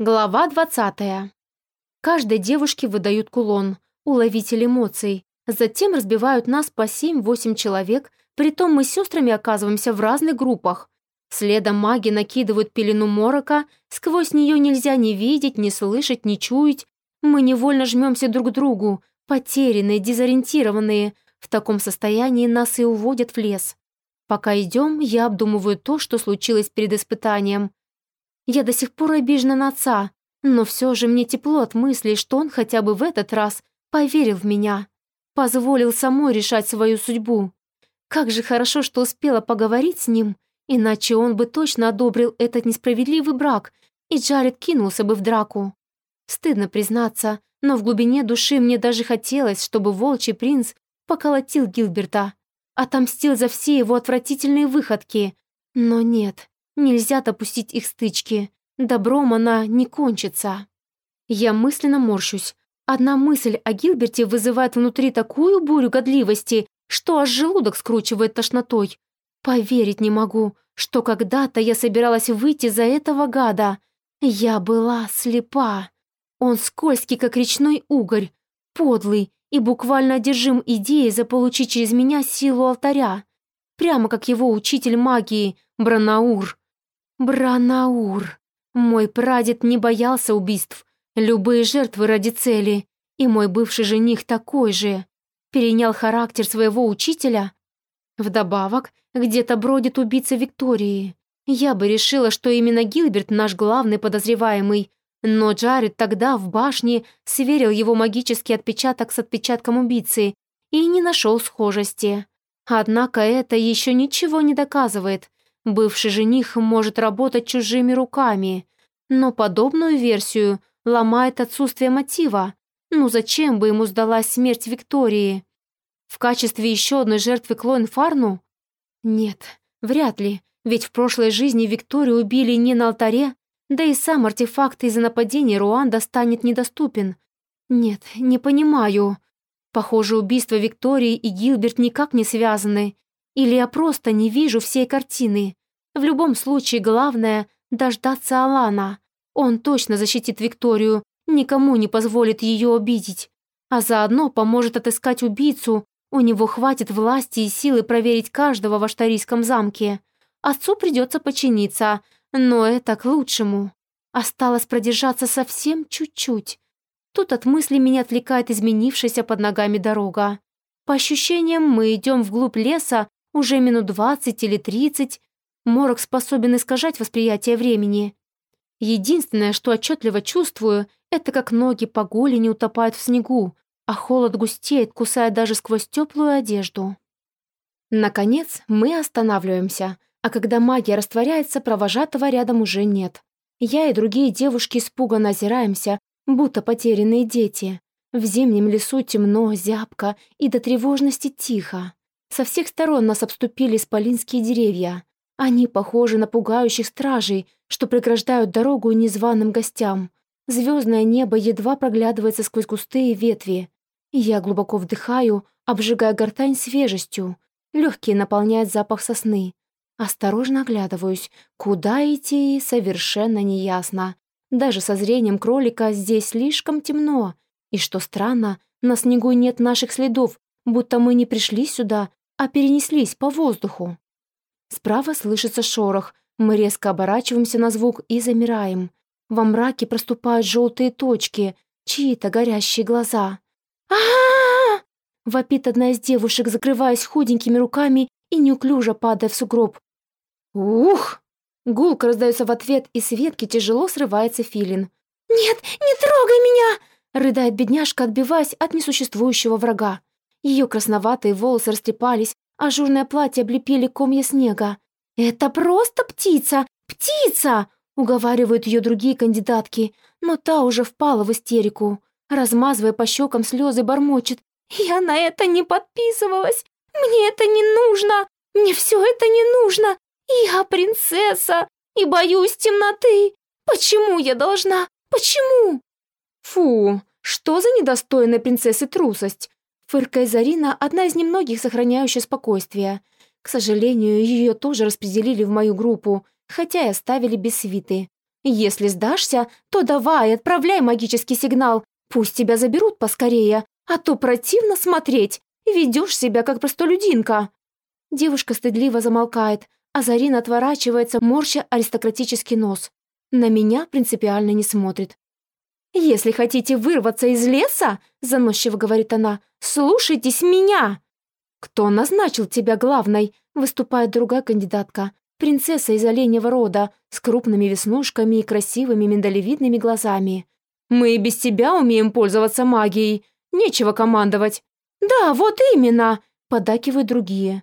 Глава 20. Каждой девушке выдают кулон, уловитель эмоций. Затем разбивают нас по 7-8 человек, притом мы с сестрами оказываемся в разных группах. Следом маги накидывают пелену морока, сквозь нее нельзя ни видеть, ни слышать, ни чуять. Мы невольно жмемся друг к другу, потерянные, дезориентированные. В таком состоянии нас и уводят в лес. Пока идем, я обдумываю то, что случилось перед испытанием. Я до сих пор обижена на отца, но все же мне тепло от мысли, что он хотя бы в этот раз поверил в меня, позволил самой решать свою судьбу. Как же хорошо, что успела поговорить с ним, иначе он бы точно одобрил этот несправедливый брак, и Джаред кинулся бы в драку. Стыдно признаться, но в глубине души мне даже хотелось, чтобы волчий принц поколотил Гилберта, отомстил за все его отвратительные выходки. Но нет, Нельзя допустить их стычки. Добром она не кончится. Я мысленно морщусь. Одна мысль о Гилберте вызывает внутри такую бурю годливости, что аж желудок скручивает тошнотой. Поверить не могу, что когда-то я собиралась выйти за этого гада. Я была слепа. Он скользкий, как речной угорь, подлый и буквально одержим идеей заполучить через меня силу алтаря. Прямо как его учитель магии, Бранаур. Бранаур. Мой прадед не боялся убийств, любые жертвы ради цели, и мой бывший жених такой же. Перенял характер своего учителя. Вдобавок, где-то бродит убийца Виктории. Я бы решила, что именно Гилберт наш главный подозреваемый, но Джаред тогда в башне сверил его магический отпечаток с отпечатком убийцы и не нашел схожести. Однако это еще ничего не доказывает. Бывший жених может работать чужими руками, но подобную версию ломает отсутствие мотива. Ну зачем бы ему сдалась смерть Виктории? В качестве еще одной жертвы Клоин Фарну? Нет, вряд ли, ведь в прошлой жизни Викторию убили не на алтаре, да и сам артефакт из-за нападения Руанда станет недоступен. Нет, не понимаю. Похоже, убийство Виктории и Гилберт никак не связаны. Или я просто не вижу всей картины. В любом случае, главное — дождаться Алана. Он точно защитит Викторию, никому не позволит ее обидеть. А заодно поможет отыскать убийцу, у него хватит власти и силы проверить каждого в Аштарийском замке. Отцу придется подчиниться, но это к лучшему. Осталось продержаться совсем чуть-чуть. Тут от мысли меня отвлекает изменившаяся под ногами дорога. По ощущениям, мы идем вглубь леса уже минут двадцать или тридцать. Морок способен искажать восприятие времени. Единственное, что отчетливо чувствую, это как ноги по голени утопают в снегу, а холод густеет, кусая даже сквозь теплую одежду. Наконец, мы останавливаемся, а когда магия растворяется, провожатого рядом уже нет. Я и другие девушки испуганно озираемся, будто потерянные дети. В зимнем лесу темно, зябко и до тревожности тихо. Со всех сторон нас обступили исполинские деревья. Они похожи на пугающих стражей, что преграждают дорогу незваным гостям. Звездное небо едва проглядывается сквозь густые ветви. Я глубоко вдыхаю, обжигая гортань свежестью. Легкие наполняет запах сосны. Осторожно оглядываюсь. Куда идти, совершенно неясно. Даже со зрением кролика здесь слишком темно. И что странно, на снегу нет наших следов, будто мы не пришли сюда, а перенеслись по воздуху. Справа слышится шорох, мы резко оборачиваемся на звук и замираем. Во мраке проступают желтые точки, чьи-то горящие глаза. а вопит одна из девушек, закрываясь худенькими руками и неуклюже падая в сугроб. «Ух!» Гулко раздается в ответ, и с ветки тяжело срывается филин. «Нет, не трогай меня!» рыдает бедняжка, отбиваясь от несуществующего врага. Ее красноватые волосы растрепались, Ажурное платье облепили комья снега. «Это просто птица! Птица!» уговаривают ее другие кандидатки, но та уже впала в истерику. Размазывая по щекам слезы, бормочет. «Я на это не подписывалась! Мне это не нужно! Мне все это не нужно! Я принцесса и боюсь темноты! Почему я должна? Почему?» «Фу, что за недостойная принцессы трусость? Фыркая Зарина — одна из немногих, сохраняющих спокойствие. К сожалению, ее тоже распределили в мою группу, хотя и оставили без свиты. Если сдашься, то давай, отправляй магический сигнал. Пусть тебя заберут поскорее, а то противно смотреть. Ведешь себя, как простолюдинка». Девушка стыдливо замолкает, а Зарина отворачивается, морща аристократический нос. На меня принципиально не смотрит. «Если хотите вырваться из леса, — заносчиво говорит она, — слушайтесь меня!» «Кто назначил тебя главной?» — выступает другая кандидатка. Принцесса из оленьего рода, с крупными веснушками и красивыми миндалевидными глазами. «Мы и без тебя умеем пользоваться магией. Нечего командовать». «Да, вот именно!» — подакивают другие.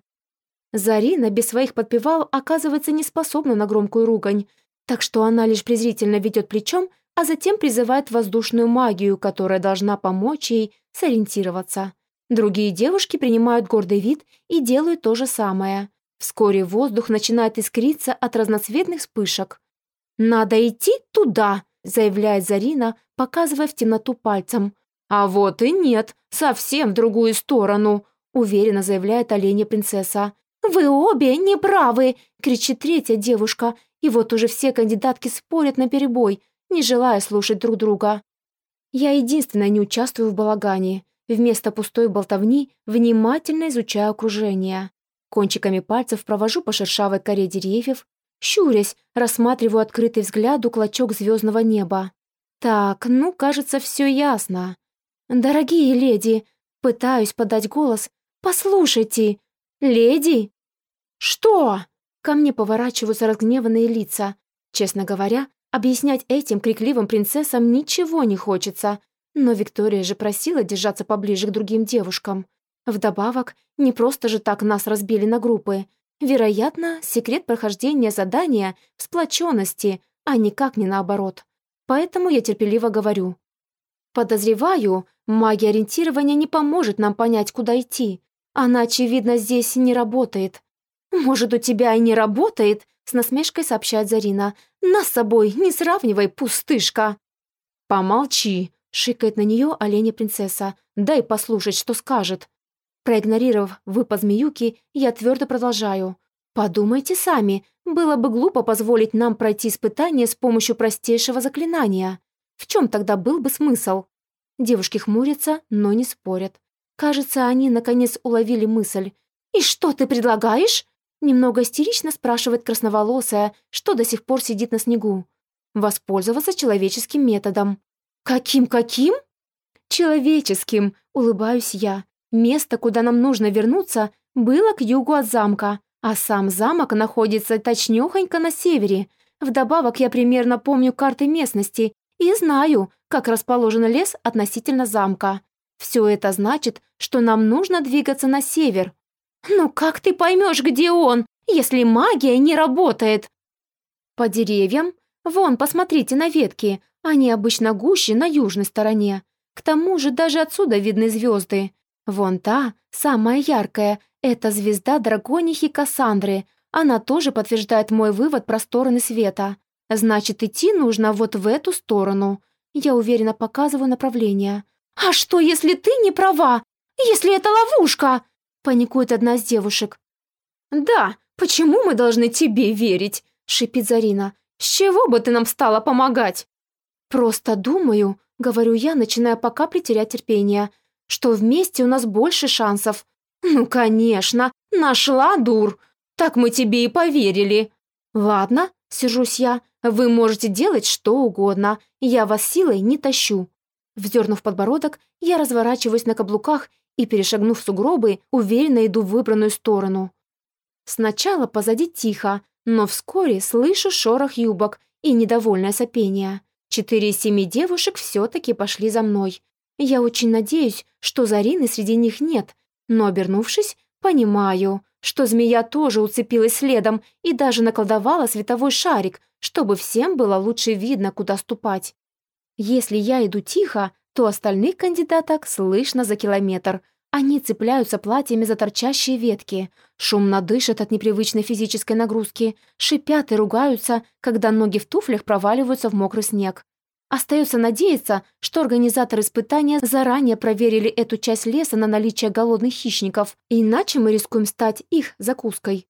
Зарина без своих подпевал оказывается не способна на громкую ругань, так что она лишь презрительно ведет плечом, а затем призывает воздушную магию, которая должна помочь ей сориентироваться. Другие девушки принимают гордый вид и делают то же самое. Вскоре воздух начинает искриться от разноцветных вспышек. «Надо идти туда», — заявляет Зарина, показывая в темноту пальцем. «А вот и нет, совсем в другую сторону», — уверенно заявляет оленя принцесса. «Вы обе неправы!» — кричит третья девушка. И вот уже все кандидатки спорят на перебой, не желая слушать друг друга. Я единственная не участвую в балагане. Вместо пустой болтовни внимательно изучаю окружение. Кончиками пальцев провожу по шершавой коре деревьев, щурясь, рассматриваю открытый взгляду клочок звездного неба. Так, ну, кажется, все ясно. «Дорогие леди!» Пытаюсь подать голос. «Послушайте!» «Леди?» «Что?» Ко мне поворачиваются разгневанные лица. Честно говоря, объяснять этим крикливым принцессам ничего не хочется. Но Виктория же просила держаться поближе к другим девушкам. Вдобавок, не просто же так нас разбили на группы. Вероятно, секрет прохождения задания в сплоченности, а никак не наоборот. Поэтому я терпеливо говорю. Подозреваю, магия ориентирования не поможет нам понять, куда идти. Она, очевидно, здесь не работает. Может, у тебя и не работает, с насмешкой сообщает Зарина. Нас с собой не сравнивай, пустышка. Помолчи, шикает на нее оленя принцесса. Дай послушать, что скажет. Проигнорировав выпад змеюки, я твердо продолжаю. «Подумайте сами, было бы глупо позволить нам пройти испытание с помощью простейшего заклинания. В чем тогда был бы смысл?» Девушки хмурятся, но не спорят. Кажется, они наконец уловили мысль. «И что ты предлагаешь?» Немного истерично спрашивает красноволосая, что до сих пор сидит на снегу. «Воспользоваться человеческим методом». «Каким-каким?» «Человеческим», — улыбаюсь я. Место, куда нам нужно вернуться, было к югу от замка, а сам замок находится точнёхонько на севере. Вдобавок я примерно помню карты местности и знаю, как расположен лес относительно замка. Все это значит, что нам нужно двигаться на север. «Ну как ты поймешь, где он, если магия не работает?» «По деревьям? Вон, посмотрите на ветки. Они обычно гуще на южной стороне. К тому же даже отсюда видны звезды. Вон та, самая яркая, это звезда драконихи Кассандры. Она тоже подтверждает мой вывод про стороны света. Значит, идти нужно вот в эту сторону. Я уверенно показываю направление. «А что, если ты не права? Если это ловушка?» Паникует одна из девушек. «Да, почему мы должны тебе верить?» Шипит Зарина. «С чего бы ты нам стала помогать?» «Просто думаю», — говорю я, начиная пока терять терпение что вместе у нас больше шансов. Ну, конечно, нашла дур. Так мы тебе и поверили. Ладно, сижусь я, вы можете делать что угодно, я вас силой не тащу. Вздернув подбородок, я разворачиваюсь на каблуках и, перешагнув сугробы, уверенно иду в выбранную сторону. Сначала позади тихо, но вскоре слышу шорох юбок и недовольное сопение. Четыре из семи девушек все-таки пошли за мной. Я очень надеюсь, что Зарины среди них нет, но, обернувшись, понимаю, что змея тоже уцепилась следом и даже наколдовала световой шарик, чтобы всем было лучше видно, куда ступать. Если я иду тихо, то остальных кандидаток слышно за километр. Они цепляются платьями за торчащие ветки, шумно дышат от непривычной физической нагрузки, шипят и ругаются, когда ноги в туфлях проваливаются в мокрый снег. Остается надеяться, что организаторы испытания заранее проверили эту часть леса на наличие голодных хищников, иначе мы рискуем стать их закуской.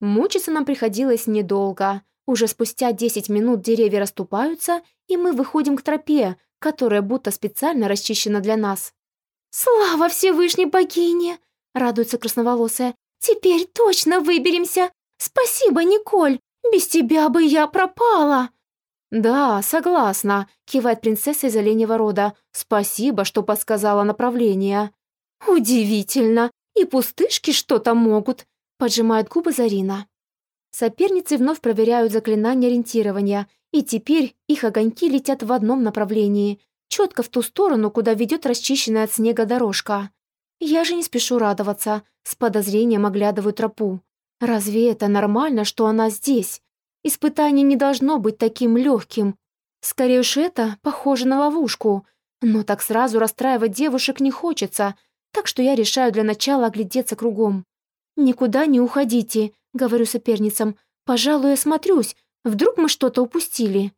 Мучиться нам приходилось недолго. Уже спустя 10 минут деревья расступаются, и мы выходим к тропе, которая будто специально расчищена для нас. «Слава Всевышней богине!» — радуется красноволосая. «Теперь точно выберемся! Спасибо, Николь! Без тебя бы я пропала!» «Да, согласна», — кивает принцесса из оленьего рода. «Спасибо, что подсказала направление». «Удивительно! И пустышки что-то могут!» — поджимает губы Зарина. Соперницы вновь проверяют заклинание ориентирования, и теперь их огоньки летят в одном направлении, четко в ту сторону, куда ведет расчищенная от снега дорожка. Я же не спешу радоваться, с подозрением оглядываю тропу. Разве это нормально, что она здесь? Испытание не должно быть таким легким. Скорее уж это похоже на ловушку. Но так сразу расстраивать девушек не хочется, так что я решаю для начала оглядеться кругом. «Никуда не уходите», — говорю соперницам. «Пожалуй, я смотрюсь. Вдруг мы что-то упустили?»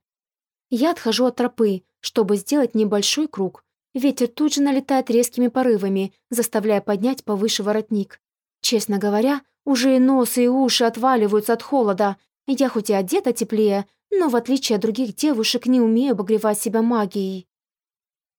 Я отхожу от тропы, чтобы сделать небольшой круг. Ветер тут же налетает резкими порывами, заставляя поднять повыше воротник. Честно говоря, уже и нос, и уши отваливаются от холода, я хоть и одета теплее, но в отличие от других девушек не умею обогревать себя магией.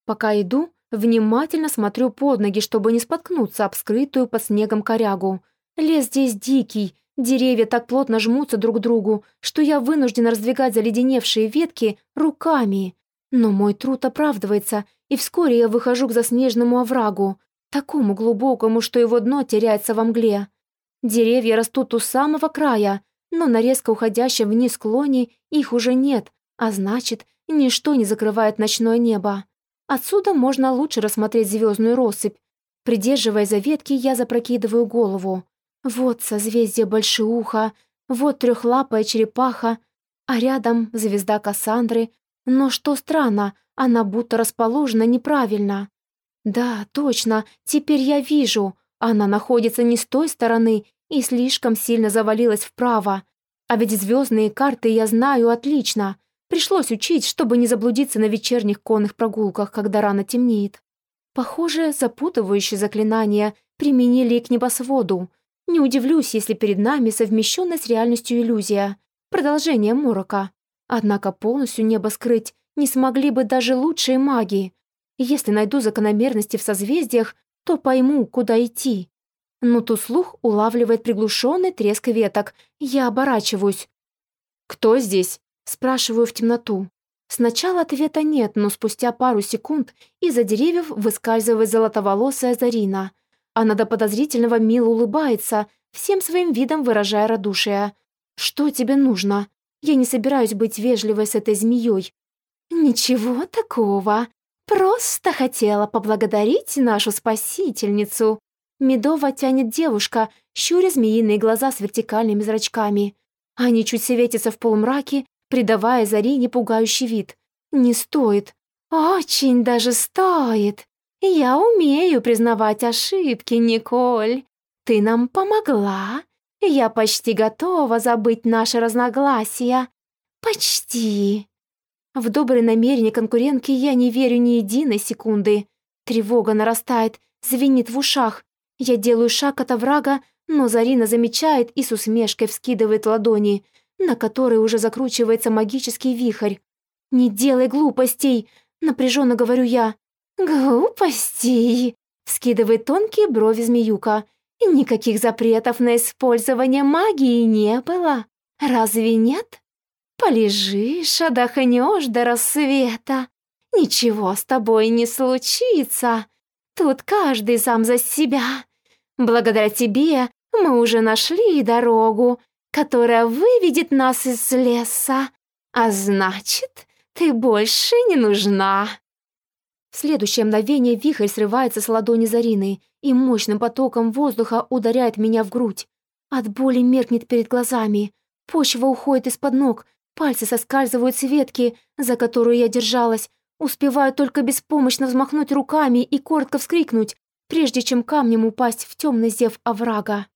Пока иду, внимательно смотрю под ноги, чтобы не споткнуться об скрытую под снегом корягу. Лес здесь дикий, деревья так плотно жмутся друг к другу, что я вынуждена раздвигать заледеневшие ветки руками. Но мой труд оправдывается, и вскоре я выхожу к заснеженному оврагу, такому глубокому, что его дно теряется во мгле. Деревья растут у самого края, но на резко уходящем вниз склоне их уже нет, а значит, ничто не закрывает ночное небо. Отсюда можно лучше рассмотреть звездную россыпь. Придерживая за ветки, я запрокидываю голову. Вот созвездие Большеуха, вот трехлапая черепаха, а рядом звезда Кассандры. Но что странно, она будто расположена неправильно. Да, точно, теперь я вижу. Она находится не с той стороны и слишком сильно завалилась вправо. А ведь звездные карты я знаю отлично. Пришлось учить, чтобы не заблудиться на вечерних конных прогулках, когда рано темнеет. Похоже, запутывающие заклинания применили к небосводу. Не удивлюсь, если перед нами совмещенная с реальностью иллюзия. Продолжение морока. Однако полностью небо скрыть не смогли бы даже лучшие маги. Если найду закономерности в созвездиях, то пойму, куда идти но тут слух улавливает приглушенный треск веток. Я оборачиваюсь. «Кто здесь?» — спрашиваю в темноту. Сначала ответа нет, но спустя пару секунд из-за деревьев выскальзывает золотоволосая Зарина. Она до подозрительного мило улыбается, всем своим видом выражая радушие. «Что тебе нужно? Я не собираюсь быть вежливой с этой змеей». «Ничего такого. Просто хотела поблагодарить нашу спасительницу», Медово тянет девушка, щуря змеиные глаза с вертикальными зрачками. Они чуть светятся в полумраке, придавая Зарине пугающий вид. «Не стоит. Очень даже стоит. Я умею признавать ошибки, Николь. Ты нам помогла. Я почти готова забыть наши разногласия. Почти». В добрые намерения конкурентки я не верю ни единой секунды. Тревога нарастает, звенит в ушах. Я делаю шаг от оврага, но Зарина замечает и с усмешкой вскидывает ладони, на которые уже закручивается магический вихрь. «Не делай глупостей!» — напряженно говорю я. «Глупостей!» — вскидывает тонкие брови змеюка. «Никаких запретов на использование магии не было. Разве нет? Полежишь, отдохнешь до рассвета. Ничего с тобой не случится. Тут каждый сам за себя. Благодаря тебе мы уже нашли дорогу, которая выведет нас из леса. А значит, ты больше не нужна». В следующее мгновение вихрь срывается с ладони Зарины и мощным потоком воздуха ударяет меня в грудь. От боли меркнет перед глазами. Почва уходит из-под ног, пальцы соскальзывают с ветки, за которую я держалась. Успеваю только беспомощно взмахнуть руками и коротко вскрикнуть, прежде чем камнем упасть в темный зев оврага.